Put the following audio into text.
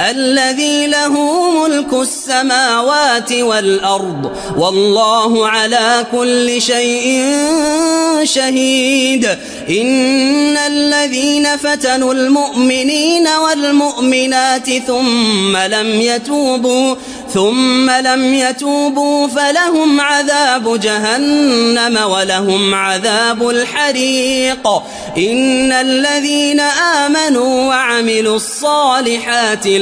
الذي له ملك السماوات والأرض والله على كل شيء شهيد. إن الذين فتنوا المؤمنين والمؤمنات ثم لم يتوبوا ثم لم يتوبوا فلهم عذاب جهنم ولهم عذاب الحريق. إن الذين آمنوا وعملوا الصالحات